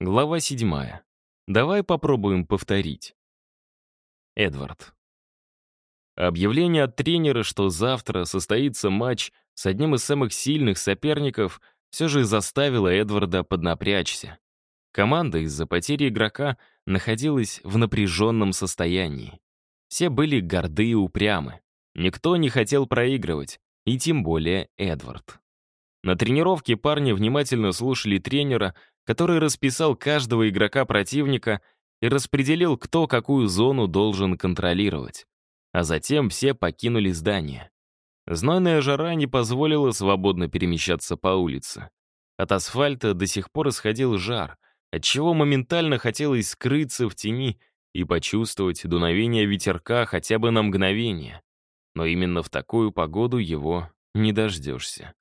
Глава седьмая. Давай попробуем повторить. Эдвард. Объявление от тренера, что завтра состоится матч с одним из самых сильных соперников, все же заставило Эдварда поднапрячься. Команда из-за потери игрока находилась в напряженном состоянии. Все были горды и упрямы. Никто не хотел проигрывать, и тем более Эдвард. На тренировке парни внимательно слушали тренера, который расписал каждого игрока противника и распределил, кто какую зону должен контролировать. А затем все покинули здание. Знойная жара не позволила свободно перемещаться по улице. От асфальта до сих пор исходил жар, отчего моментально хотелось скрыться в тени и почувствовать дуновение ветерка хотя бы на мгновение. Но именно в такую погоду его не дождешься.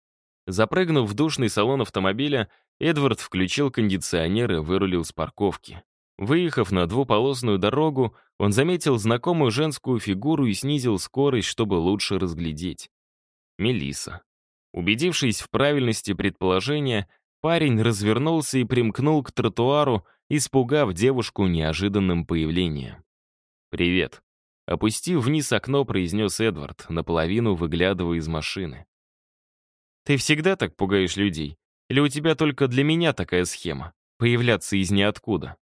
Запрыгнув в душный салон автомобиля, Эдвард включил кондиционер и вырулил с парковки. Выехав на двуполосную дорогу, он заметил знакомую женскую фигуру и снизил скорость, чтобы лучше разглядеть. Мелиса. Убедившись в правильности предположения, парень развернулся и примкнул к тротуару, испугав девушку неожиданным появлением. «Привет», Опустив вниз окно, произнес Эдвард, наполовину выглядывая из машины. «Ты всегда так пугаешь людей? Или у тебя только для меня такая схема? Появляться из ниоткуда?»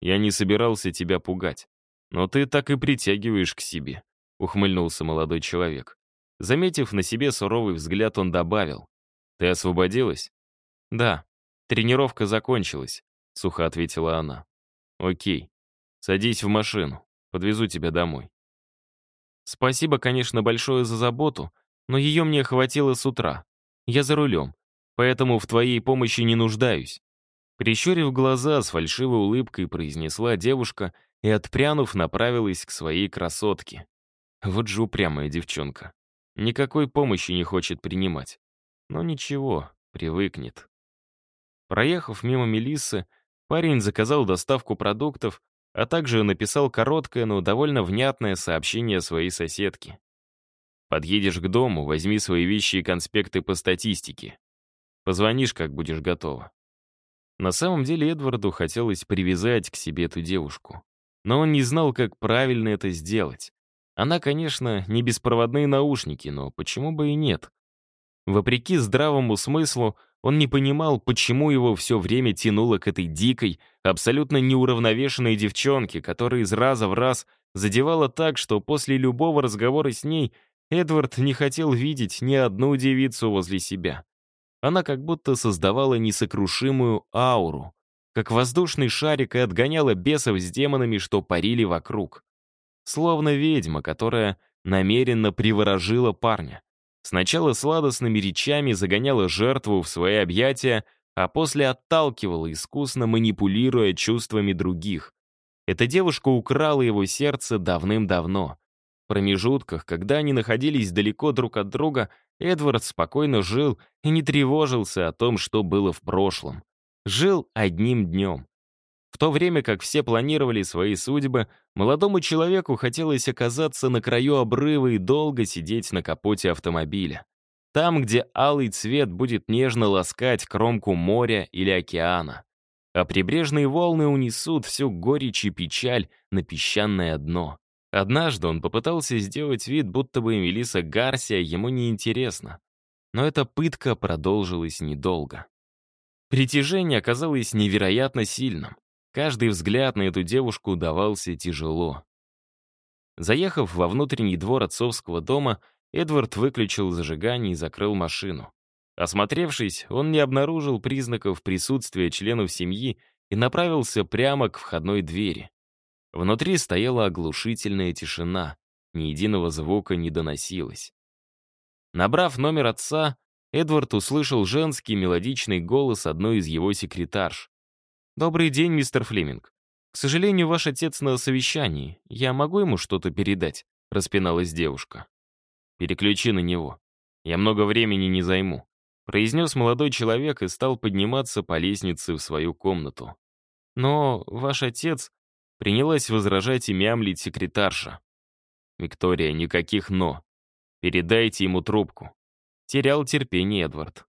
«Я не собирался тебя пугать, но ты так и притягиваешь к себе», — ухмыльнулся молодой человек. Заметив на себе суровый взгляд, он добавил. «Ты освободилась?» «Да, тренировка закончилась», — сухо ответила она. «Окей, садись в машину». Подвезу тебя домой». Спасибо, конечно, большое за заботу, но ее мне хватило с утра. Я за рулем, поэтому в твоей помощи не нуждаюсь. Прищурив глаза, с фальшивой улыбкой произнесла девушка и, отпрянув, направилась к своей красотке. Вот же упрямая девчонка. Никакой помощи не хочет принимать. Но ничего, привыкнет. Проехав мимо Мелиссы, парень заказал доставку продуктов а также написал короткое, но довольно внятное сообщение своей соседке. «Подъедешь к дому, возьми свои вещи и конспекты по статистике. Позвонишь, как будешь готова». На самом деле Эдварду хотелось привязать к себе эту девушку. Но он не знал, как правильно это сделать. Она, конечно, не беспроводные наушники, но почему бы и нет? Вопреки здравому смыслу, он не понимал, почему его все время тянуло к этой дикой, абсолютно неуравновешенной девчонке, которая из раза в раз задевала так, что после любого разговора с ней Эдвард не хотел видеть ни одну девицу возле себя. Она как будто создавала несокрушимую ауру, как воздушный шарик и отгоняла бесов с демонами, что парили вокруг. Словно ведьма, которая намеренно приворожила парня. Сначала сладостными речами загоняла жертву в свои объятия, а после отталкивала, искусно манипулируя чувствами других. Эта девушка украла его сердце давным-давно. Промежутках, когда они находились далеко друг от друга, Эдвард спокойно жил и не тревожился о том, что было в прошлом. Жил одним днем. В то время как все планировали свои судьбы, молодому человеку хотелось оказаться на краю обрыва и долго сидеть на капоте автомобиля. Там, где алый цвет будет нежно ласкать кромку моря или океана. А прибрежные волны унесут всю горечь и печаль на песчаное дно. Однажды он попытался сделать вид, будто бы Мелисса Гарсия ему не интересна. Но эта пытка продолжилась недолго. Притяжение оказалось невероятно сильным. Каждый взгляд на эту девушку давался тяжело. Заехав во внутренний двор отцовского дома, Эдвард выключил зажигание и закрыл машину. Осмотревшись, он не обнаружил признаков присутствия членов семьи и направился прямо к входной двери. Внутри стояла оглушительная тишина, ни единого звука не доносилось. Набрав номер отца, Эдвард услышал женский мелодичный голос одной из его секретарш. «Добрый день, мистер Флеминг. К сожалению, ваш отец на совещании. Я могу ему что-то передать?» — распиналась девушка. «Переключи на него. Я много времени не займу», — произнес молодой человек и стал подниматься по лестнице в свою комнату. «Но ваш отец...» — принялась возражать и мямлить секретарша. «Виктория, никаких «но». Передайте ему трубку». Терял терпение Эдвард.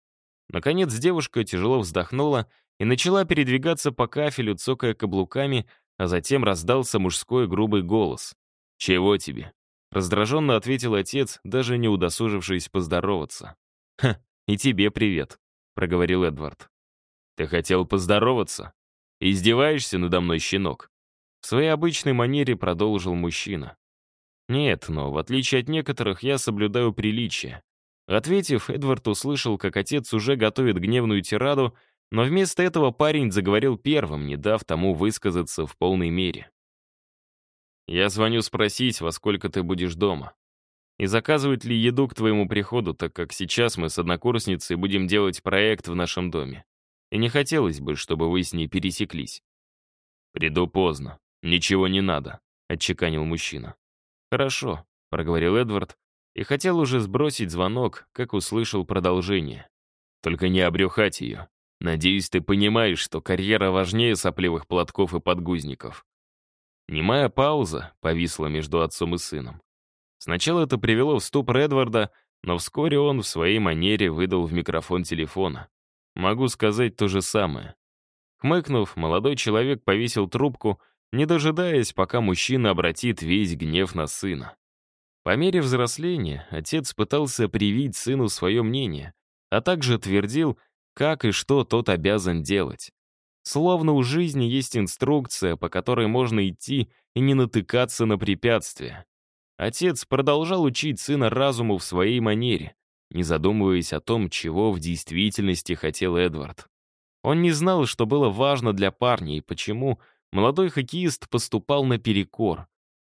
Наконец девушка тяжело вздохнула и начала передвигаться по кафелю, цокая каблуками, а затем раздался мужской грубый голос. «Чего тебе?» — раздраженно ответил отец, даже не удосужившись поздороваться. «Ха, и тебе привет», — проговорил Эдвард. «Ты хотел поздороваться? Издеваешься надо мной, щенок?» В своей обычной манере продолжил мужчина. «Нет, но в отличие от некоторых, я соблюдаю приличие». Ответив, Эдвард услышал, как отец уже готовит гневную тираду, но вместо этого парень заговорил первым, не дав тому высказаться в полной мере. «Я звоню спросить, во сколько ты будешь дома. И заказывать ли еду к твоему приходу, так как сейчас мы с однокурсницей будем делать проект в нашем доме. И не хотелось бы, чтобы вы с ней пересеклись». «Приду поздно. Ничего не надо», — отчеканил мужчина. «Хорошо», — проговорил Эдвард, и хотел уже сбросить звонок, как услышал продолжение. «Только не обрюхать ее. Надеюсь, ты понимаешь, что карьера важнее сопливых платков и подгузников». Немая пауза повисла между отцом и сыном. Сначала это привело в ступор Эдварда, но вскоре он в своей манере выдал в микрофон телефона. Могу сказать то же самое. Хмыкнув, молодой человек повесил трубку, не дожидаясь, пока мужчина обратит весь гнев на сына. По мере взросления отец пытался привить сыну свое мнение, а также твердил, как и что тот обязан делать. Словно у жизни есть инструкция, по которой можно идти и не натыкаться на препятствия. Отец продолжал учить сына разуму в своей манере, не задумываясь о том, чего в действительности хотел Эдвард. Он не знал, что было важно для парня и почему молодой хоккеист поступал наперекор.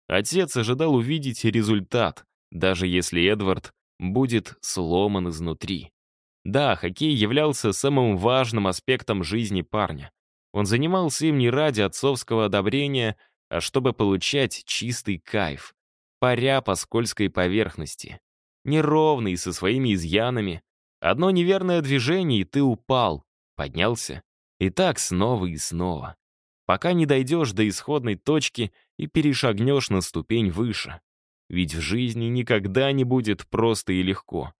Отец ожидал увидеть результат, даже если Эдвард будет сломан изнутри. Да, хоккей являлся самым важным аспектом жизни парня. Он занимался им не ради отцовского одобрения, а чтобы получать чистый кайф, паря по скользкой поверхности. Неровный, со своими изъянами. Одно неверное движение, и ты упал, поднялся. И так снова и снова. Пока не дойдешь до исходной точки и перешагнешь на ступень выше. Ведь в жизни никогда не будет просто и легко.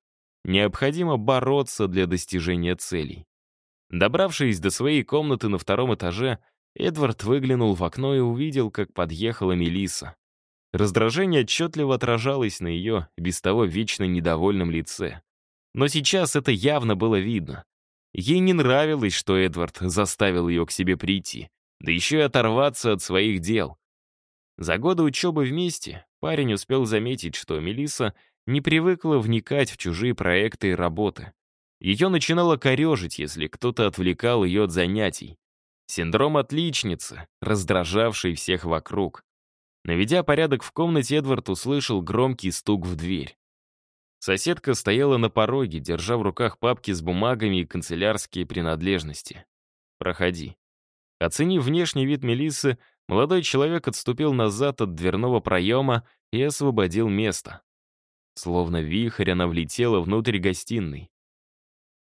Необходимо бороться для достижения целей. Добравшись до своей комнаты на втором этаже, Эдвард выглянул в окно и увидел, как подъехала Мелиса. Раздражение отчетливо отражалось на ее, без того вечно недовольном лице. Но сейчас это явно было видно. Ей не нравилось, что Эдвард заставил ее к себе прийти, да еще и оторваться от своих дел. За годы учебы вместе парень успел заметить, что Мелиса не привыкла вникать в чужие проекты и работы. Ее начинало корежить, если кто-то отвлекал ее от занятий. Синдром отличницы, раздражавший всех вокруг. Наведя порядок в комнате, Эдвард услышал громкий стук в дверь. Соседка стояла на пороге, держа в руках папки с бумагами и канцелярские принадлежности. «Проходи». Оценив внешний вид Мелиссы, молодой человек отступил назад от дверного проема и освободил место. Словно вихрь она влетела внутрь гостиной.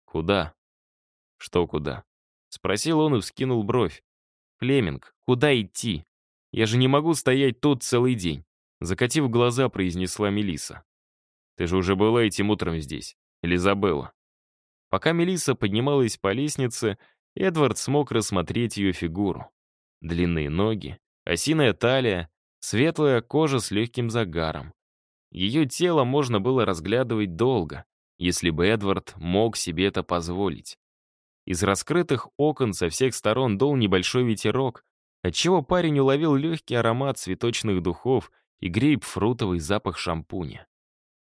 «Куда?» «Что куда?» — спросил он и вскинул бровь. «Флеминг, куда идти? Я же не могу стоять тут целый день», — закатив глаза, произнесла Мелиса. «Ты же уже была этим утром здесь. Или забыла?» Пока Мелиса поднималась по лестнице, Эдвард смог рассмотреть ее фигуру. Длинные ноги, осиная талия, светлая кожа с легким загаром. Ее тело можно было разглядывать долго, если бы Эдвард мог себе это позволить. Из раскрытых окон со всех сторон дул небольшой ветерок, отчего парень уловил легкий аромат цветочных духов и грейпфрутовый запах шампуня.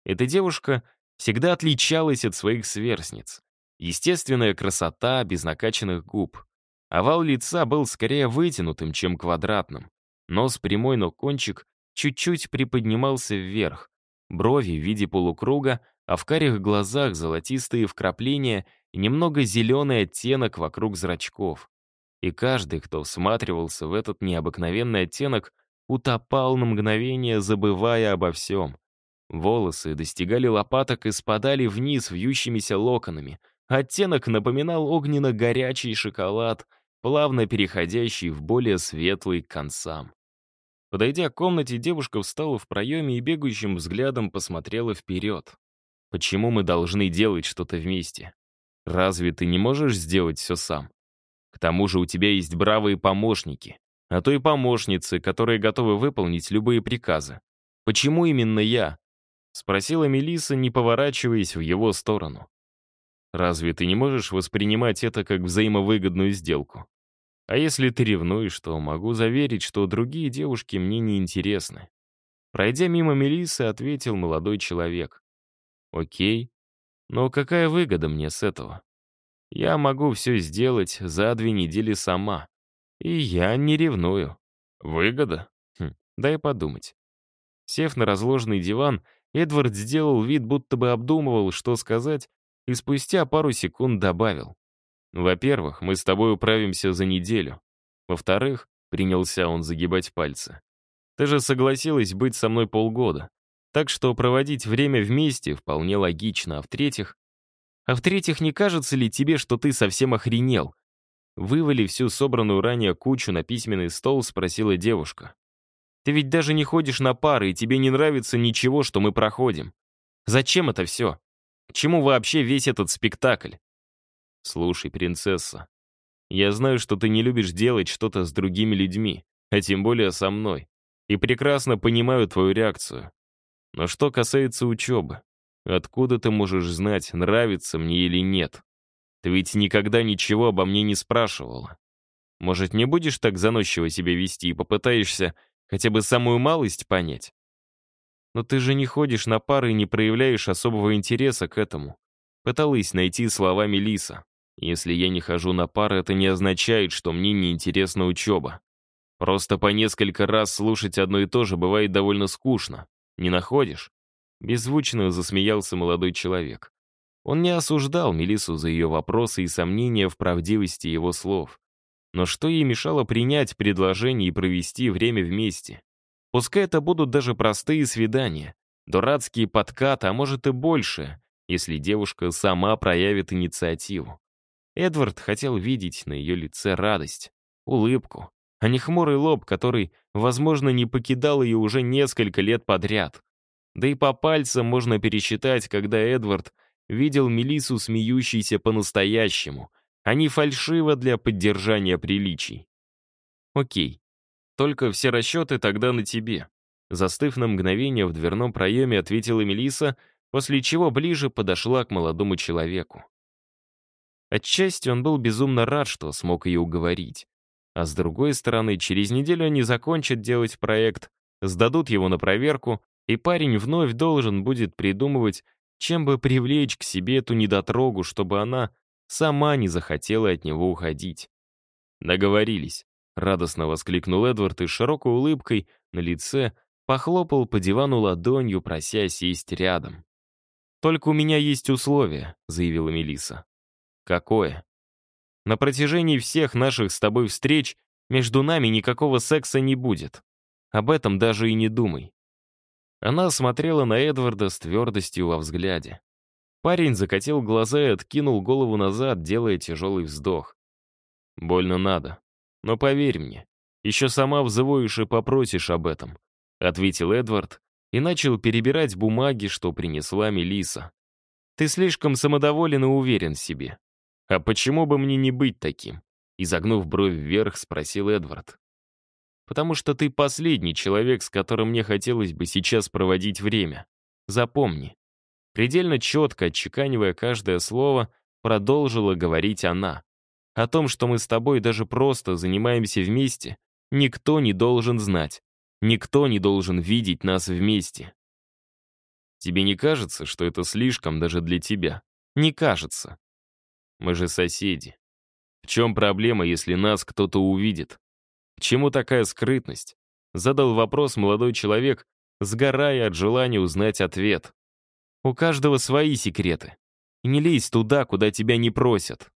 Эта девушка всегда отличалась от своих сверстниц. Естественная красота без накачанных губ. Овал лица был скорее вытянутым, чем квадратным. Нос прямой, но кончик чуть-чуть приподнимался вверх. Брови в виде полукруга а в карих глазах золотистые вкрапления и немного зеленый оттенок вокруг зрачков. И каждый, кто всматривался в этот необыкновенный оттенок, утопал на мгновение, забывая обо всем. Волосы достигали лопаток и спадали вниз вьющимися локонами. Оттенок напоминал огненно-горячий шоколад, плавно переходящий в более светлый к концам. Подойдя к комнате, девушка встала в проеме и бегающим взглядом посмотрела вперед. Почему мы должны делать что-то вместе? Разве ты не можешь сделать все сам? К тому же у тебя есть бравые помощники, а то и помощницы, которые готовы выполнить любые приказы. Почему именно я? Спросила Мелиса, не поворачиваясь в его сторону. Разве ты не можешь воспринимать это как взаимовыгодную сделку? А если ты ревнуешь, то могу заверить, что другие девушки мне не интересны. Пройдя мимо Мелисы, ответил молодой человек. Окей, но какая выгода мне с этого? Я могу все сделать за две недели сама. И я не ревную. Выгода? Хм, дай подумать. Сев на разложенный диван, Эдвард сделал вид, будто бы обдумывал, что сказать, и спустя пару секунд добавил. «Во-первых, мы с тобой управимся за неделю. Во-вторых, принялся он загибать пальцы. Ты же согласилась быть со мной полгода. Так что проводить время вместе вполне логично. А в-третьих... А в-третьих, не кажется ли тебе, что ты совсем охренел? Вывали всю собранную ранее кучу на письменный стол, спросила девушка. Ты ведь даже не ходишь на пары, и тебе не нравится ничего, что мы проходим. Зачем это все? К чему вообще весь этот спектакль? Слушай, принцесса, я знаю, что ты не любишь делать что-то с другими людьми, а тем более со мной, и прекрасно понимаю твою реакцию. Но что касается учебы, откуда ты можешь знать, нравится мне или нет? Ты ведь никогда ничего обо мне не спрашивала. Может, не будешь так заносчиво себя вести и попытаешься хотя бы самую малость понять? Но ты же не ходишь на пары и не проявляешь особого интереса к этому. Пыталась найти слова Мелиса. Если я не хожу на пары, это не означает, что мне не интересна учеба. Просто по несколько раз слушать одно и то же бывает довольно скучно. Не находишь? Беззвучно засмеялся молодой человек. Он не осуждал Мелису за ее вопросы и сомнения в правдивости его слов. Но что ей мешало принять предложение и провести время вместе? Пускай это будут даже простые свидания, дурацкие подкаты, а может и больше, если девушка сама проявит инициативу. Эдвард хотел видеть на ее лице радость, улыбку, а не хмурый лоб, который, возможно, не покидал ее уже несколько лет подряд. Да и по пальцам можно пересчитать, когда Эдвард видел Мелису смеющейся по-настоящему, а не фальшиво для поддержания приличий. Окей, только все расчеты тогда на тебе. Застыв на мгновение в дверном проеме, ответила Мелиса, после чего ближе подошла к молодому человеку. Отчасти он был безумно рад, что смог ее уговорить. А с другой стороны, через неделю они закончат делать проект, сдадут его на проверку, и парень вновь должен будет придумывать, чем бы привлечь к себе эту недотрогу, чтобы она сама не захотела от него уходить. Договорились. Радостно воскликнул Эдвард и широкой улыбкой на лице похлопал по дивану ладонью, прося сесть рядом. «Только у меня есть условие», — заявила Мелиса. «Какое?» «На протяжении всех наших с тобой встреч между нами никакого секса не будет. Об этом даже и не думай». Она смотрела на Эдварда с твердостью во взгляде. Парень закатил глаза и откинул голову назад, делая тяжелый вздох. «Больно надо. Но поверь мне, еще сама взвоишь и попросишь об этом», — ответил Эдвард и начал перебирать бумаги, что принесла Мелиса. «Ты слишком самодоволен и уверен в себе. А почему бы мне не быть таким?» Изогнув бровь вверх, спросил Эдвард. «Потому что ты последний человек, с которым мне хотелось бы сейчас проводить время. Запомни». Предельно четко, отчеканивая каждое слово, продолжила говорить она. О том, что мы с тобой даже просто занимаемся вместе, никто не должен знать. Никто не должен видеть нас вместе. Тебе не кажется, что это слишком даже для тебя? Не кажется. Мы же соседи. В чем проблема, если нас кто-то увидит? К чему такая скрытность? Задал вопрос молодой человек, сгорая от желания узнать ответ. У каждого свои секреты. И не лезь туда, куда тебя не просят.